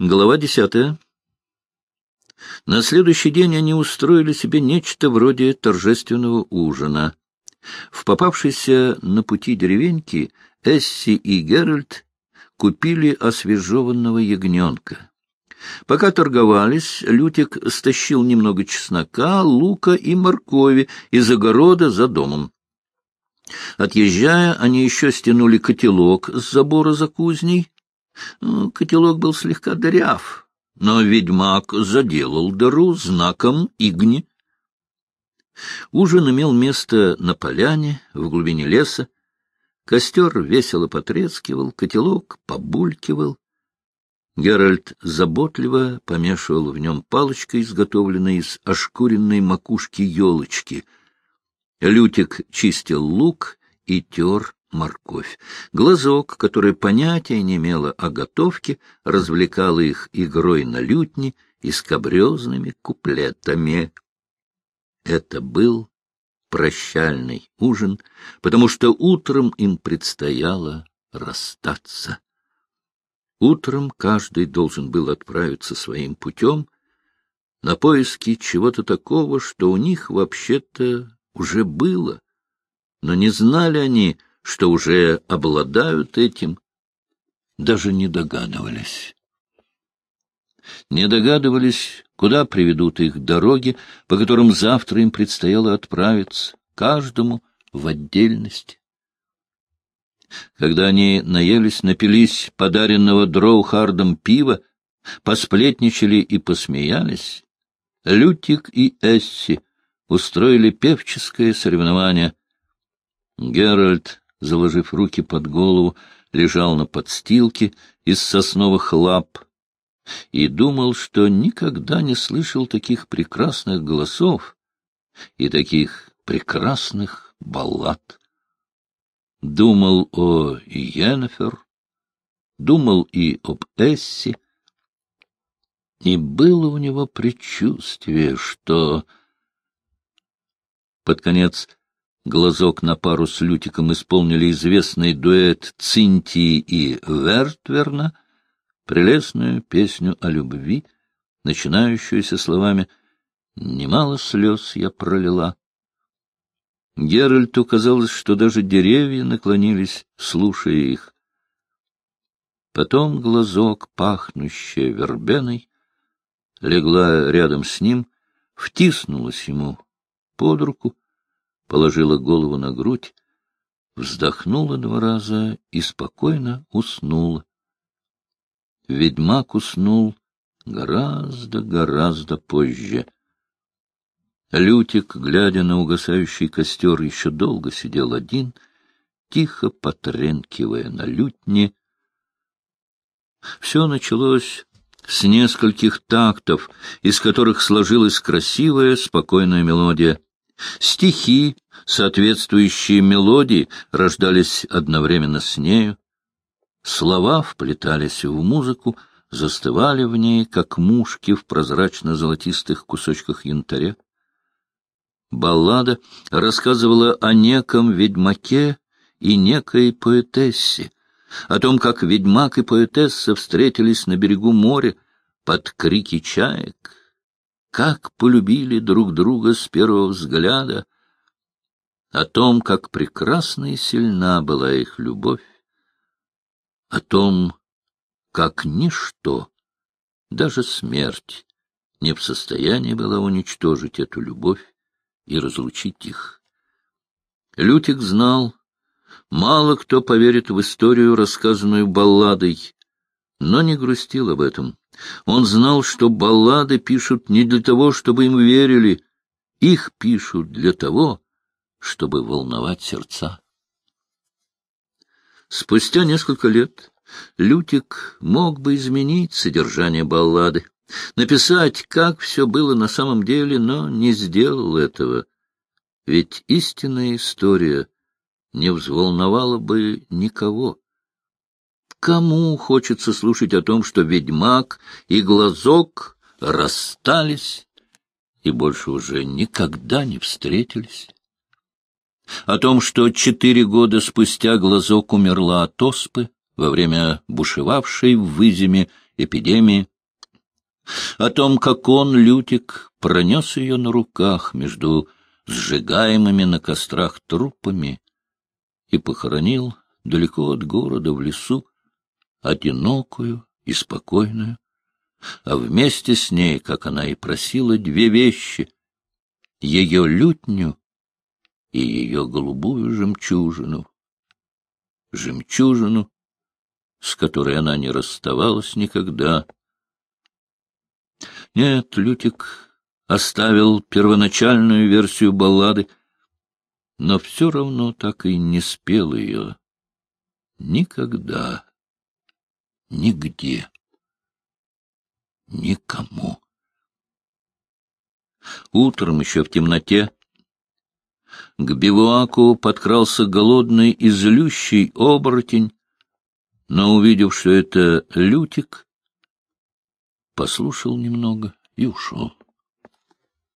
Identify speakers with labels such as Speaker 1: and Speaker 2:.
Speaker 1: Глава десятая. На следующий день они устроили себе нечто вроде торжественного ужина. В попавшейся на пути деревеньки Эсси и Геральт купили освежеванного ягненка. Пока торговались, Лютик стащил немного чеснока, лука и моркови из огорода за домом. Отъезжая, они еще стянули котелок с забора за кузней. Ну, котелок был слегка дыряв, но ведьмак заделал дыру знаком игни. Ужин имел место на поляне, в глубине леса. Костер весело потрескивал, котелок побулькивал. Геральт заботливо помешивал в нем палочкой, изготовленной из ошкуренной макушки елочки. Лютик чистил лук и тер морковь. Глазок, который понятия не имела о готовке, развлекал их игрой на лютне и скобрезными куплетами. Это был прощальный ужин, потому что утром им предстояло расстаться. Утром каждый должен был отправиться своим путем на поиски чего-то такого, что у них вообще-то уже было, но не знали они, что уже обладают этим, даже не догадывались. Не догадывались, куда приведут их дороги, по которым завтра им предстояло отправиться, каждому в отдельности. Когда они наелись, напились подаренного Дроухардом пива, посплетничали и посмеялись, Лютик и Эсси устроили певческое соревнование. Геральт, заложив руки под голову, лежал на подстилке из сосновых лап и думал, что никогда не слышал таких прекрасных голосов и таких прекрасных баллад. Думал о Йеннефер, думал и об Эсси, и было у него предчувствие, что... Под конец глазок на пару с Лютиком исполнили известный дуэт Цинтии и Вертверна, прелестную песню о любви, начинающуюся словами «Немало слез я пролила, Геральту казалось, что даже деревья наклонились, слушая их. Потом глазок, пахнущая вербеной, легла рядом с ним, втиснулась ему под руку, положила голову на грудь, вздохнула два раза и спокойно уснула. Ведьмак уснул гораздо-гораздо позже — Лютик, глядя на угасающий костер, еще долго сидел один, тихо потренкивая на лютне. Все началось с нескольких тактов, из которых сложилась красивая, спокойная мелодия. Стихи, соответствующие мелодии, рождались одновременно с нею. Слова вплетались в музыку, застывали в ней, как мушки в прозрачно-золотистых кусочках янтаря. Баллада рассказывала о неком ведьмаке и некой поэтессе, о том, как ведьмак и поэтесса встретились на берегу моря под крики чаек, как полюбили друг друга с первого взгляда, о том, как прекрасна и сильна была их любовь, о том, как ничто, даже смерть, не в состоянии была уничтожить эту любовь, и разлучить их. Лютик знал, мало кто поверит в историю, рассказанную балладой, но не грустил об этом. Он знал, что баллады пишут не для того, чтобы им верили, их пишут для того, чтобы волновать сердца. Спустя несколько лет Лютик мог бы изменить содержание баллады написать, как все было на самом деле, но не сделал этого. Ведь истинная история не взволновала бы никого. Кому хочется слушать о том, что ведьмак и глазок расстались и больше уже никогда не встретились? О том, что четыре года спустя глазок умерла от оспы во время бушевавшей в Выземе эпидемии, о том, как он, Лютик, пронес ее на руках между сжигаемыми на кострах трупами и похоронил далеко от города в лесу, одинокую и спокойную, а вместе с ней, как она и просила, две вещи — ее лютню и ее голубую жемчужину. Жемчужину, с которой она не расставалась никогда. Нет, Лютик оставил первоначальную версию баллады, но все равно так и не спел ее. Никогда, нигде, никому. Утром еще в темноте к бивуаку подкрался голодный и злющий оборотень, но, увидев, что это Лютик, послушал немного и ушел.